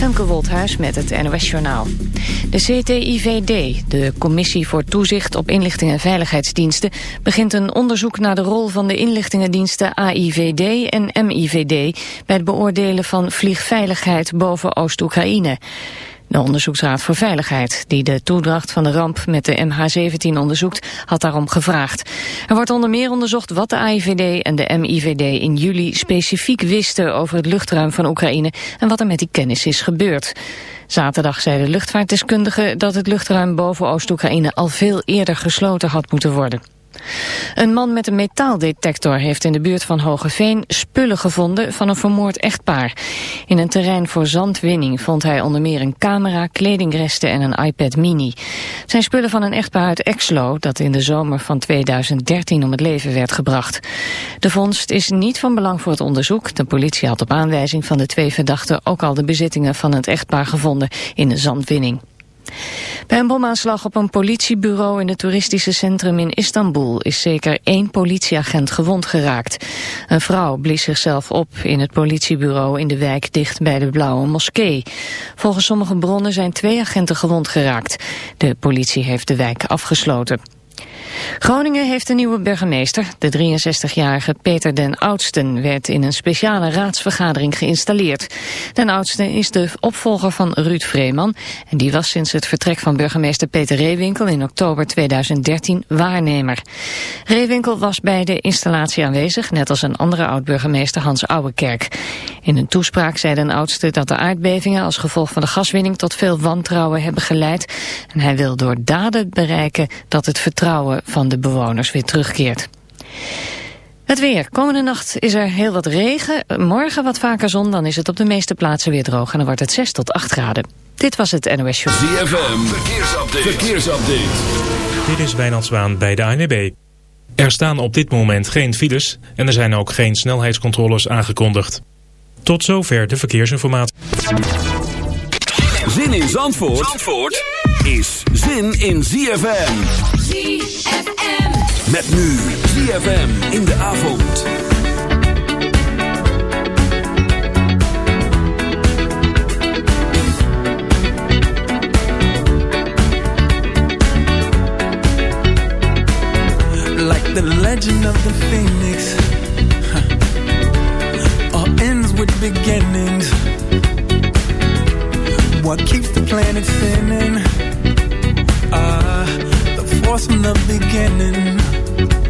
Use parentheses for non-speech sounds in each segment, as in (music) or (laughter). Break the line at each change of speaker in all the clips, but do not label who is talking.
Femke Wolthuis met het NOS Journaal. De CTIVD, de Commissie voor Toezicht op Inlichting en Veiligheidsdiensten... begint een onderzoek naar de rol van de inlichtingendiensten AIVD en MIVD... bij het beoordelen van vliegveiligheid boven Oost-Oekraïne. De Onderzoeksraad voor Veiligheid, die de toedracht van de ramp met de MH17 onderzoekt, had daarom gevraagd. Er wordt onder meer onderzocht wat de AIVD en de MIVD in juli specifiek wisten over het luchtruim van Oekraïne en wat er met die kennis is gebeurd. Zaterdag zeiden luchtvaartdeskundigen dat het luchtruim boven Oost-Oekraïne al veel eerder gesloten had moeten worden. Een man met een metaaldetector heeft in de buurt van Hogeveen spullen gevonden van een vermoord echtpaar. In een terrein voor zandwinning vond hij onder meer een camera, kledingresten en een iPad mini. Het zijn spullen van een echtpaar uit Exlo dat in de zomer van 2013 om het leven werd gebracht. De vondst is niet van belang voor het onderzoek. De politie had op aanwijzing van de twee verdachten ook al de bezittingen van het echtpaar gevonden in de zandwinning. Bij een bomaanslag op een politiebureau in het toeristische centrum in Istanbul is zeker één politieagent gewond geraakt. Een vrouw blies zichzelf op in het politiebureau in de wijk dicht bij de Blauwe Moskee. Volgens sommige bronnen zijn twee agenten gewond geraakt. De politie heeft de wijk afgesloten. Groningen heeft een nieuwe burgemeester. De 63-jarige Peter den Oudsten werd in een speciale raadsvergadering geïnstalleerd. Den Oudsten is de opvolger van Ruud Vreeman. En die was sinds het vertrek van burgemeester Peter Reewinkel in oktober 2013 waarnemer. Reewinkel was bij de installatie aanwezig, net als een andere oud-burgemeester Hans Ouwekerk. In een toespraak zei den Oudste dat de aardbevingen als gevolg van de gaswinning tot veel wantrouwen hebben geleid. En hij wil door daden bereiken dat het vertrouwen van de bewoners weer terugkeert. Het weer. Komende nacht is er heel wat regen. Morgen wat vaker zon, dan is het op de meeste plaatsen weer droog. En dan wordt het 6 tot 8 graden. Dit was het NOS Show.
ZFM, verkeersupdate. verkeersupdate.
Dit is Wijnand Zwaan bij de ANWB. Er staan op dit moment geen files en er zijn ook geen snelheidscontroles aangekondigd. Tot zover de verkeersinformatie.
Zin in Zandvoort, Zandvoort is zin in ZFM.
ZFM.
Met nu ZFM in de avond.
Like the legend of the phoenix huh. (laughs) All ends with beginnings What keeps the planet spinning Ah, the force from the beginning.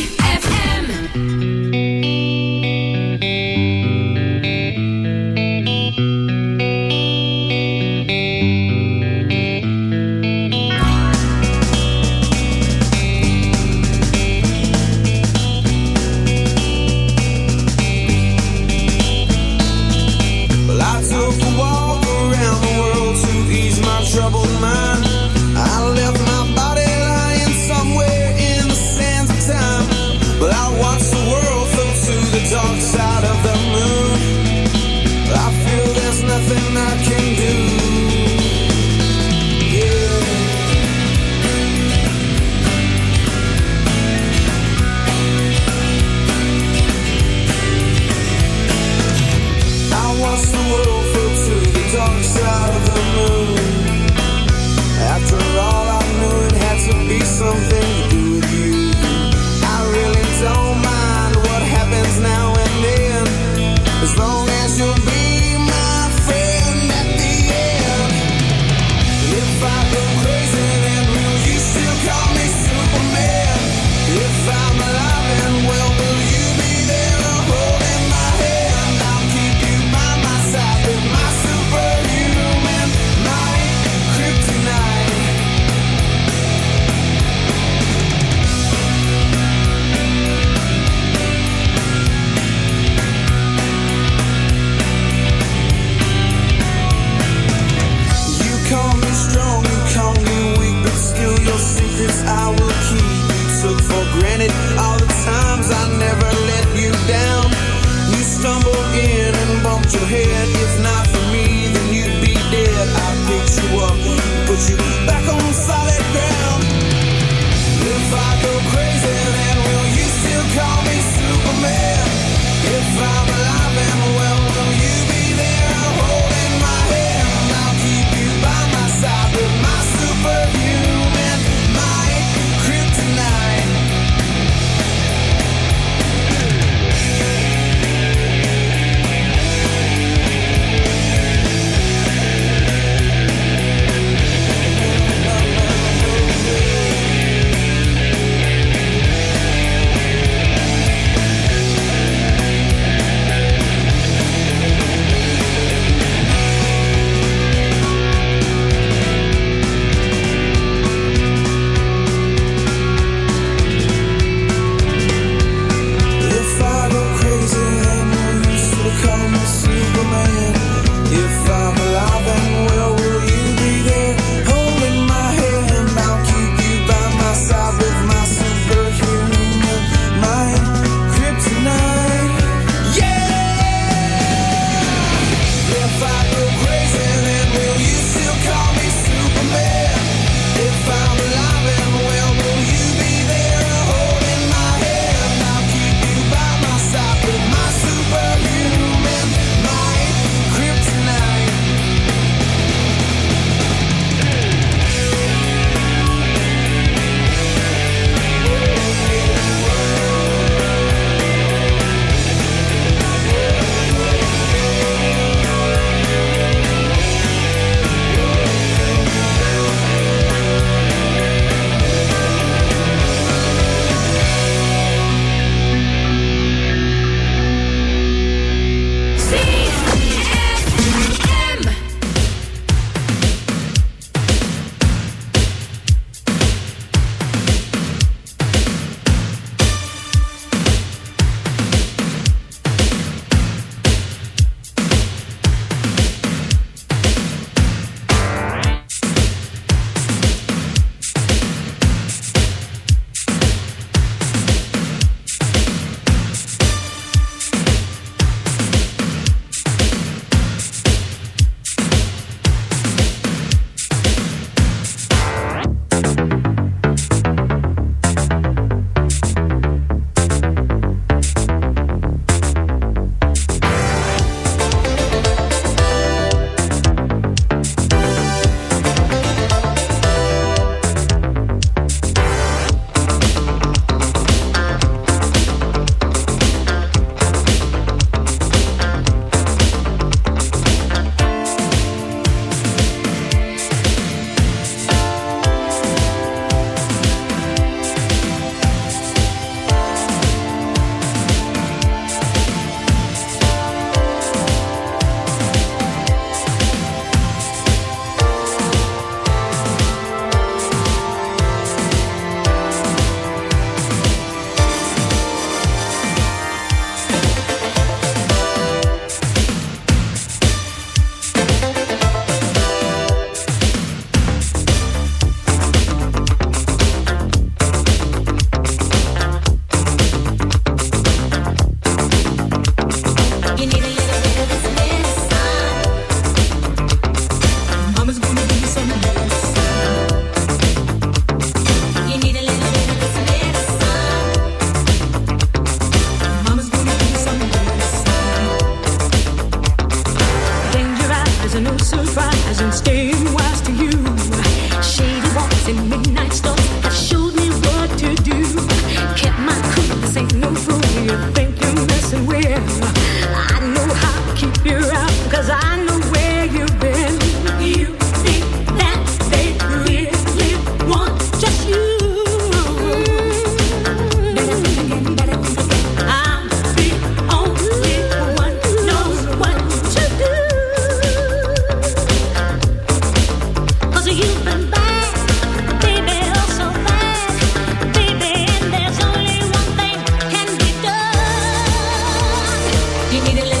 needed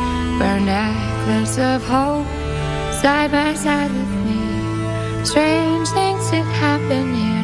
Wear a necklace of hope side by side with me. Strange things have happen here.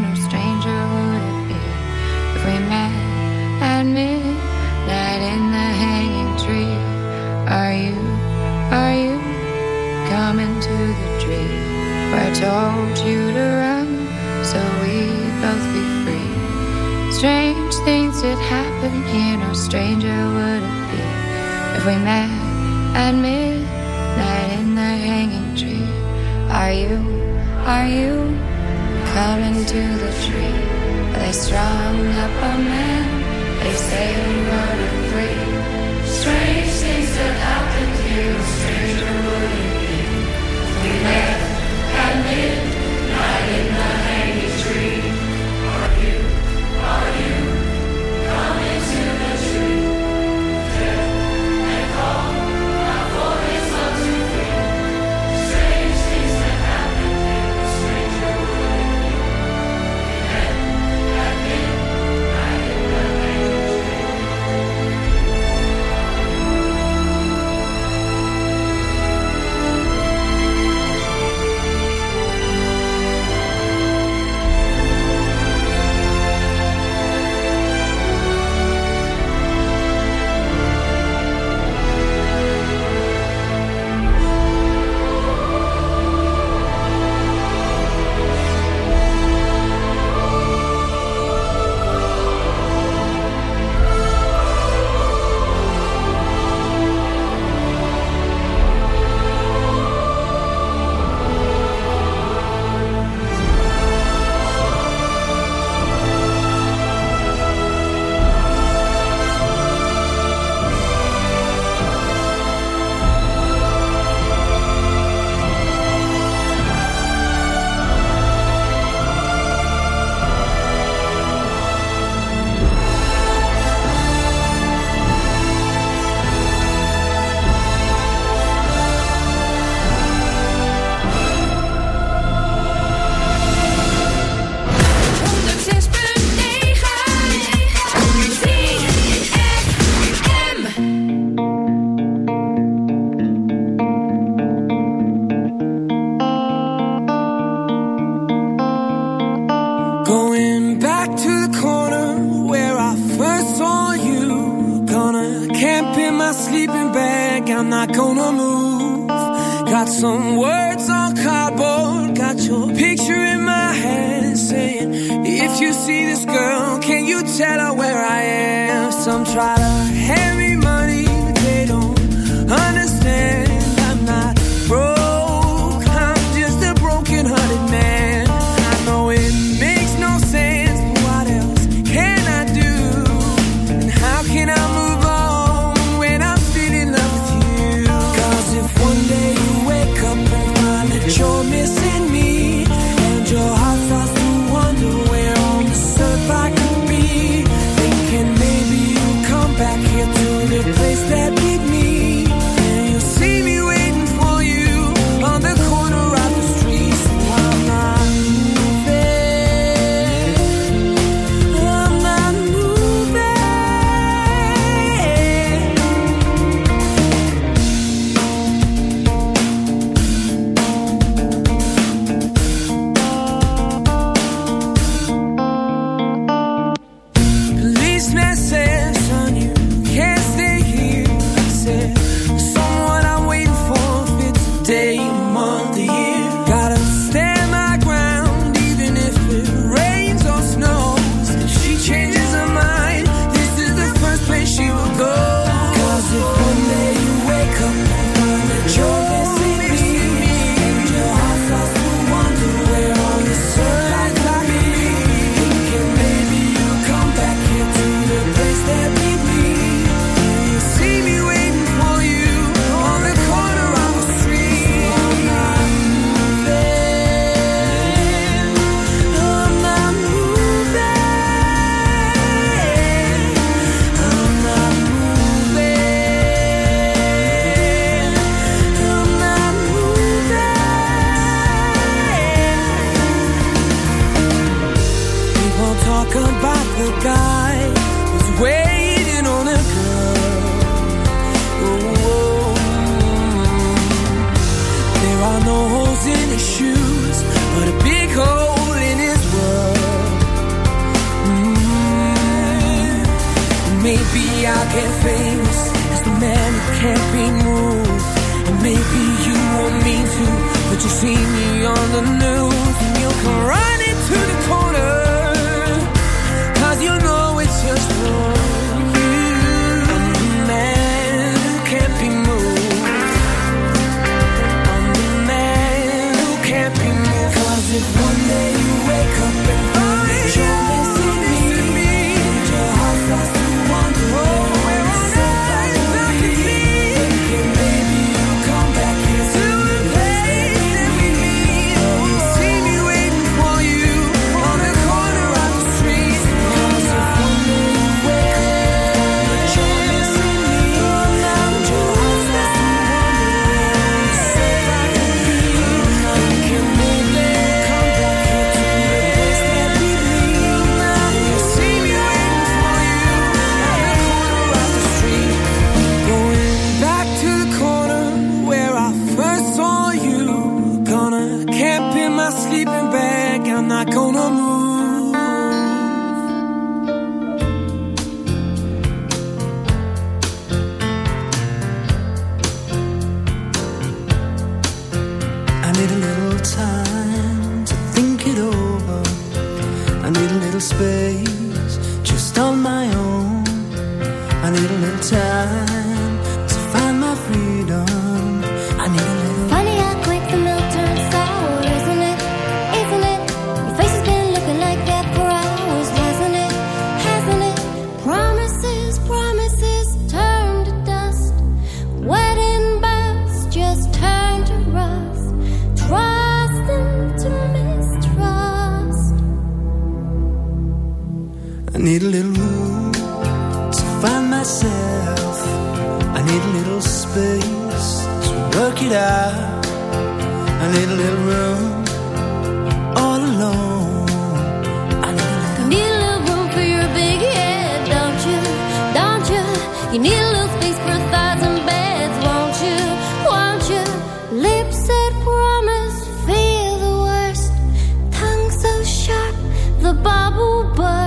babu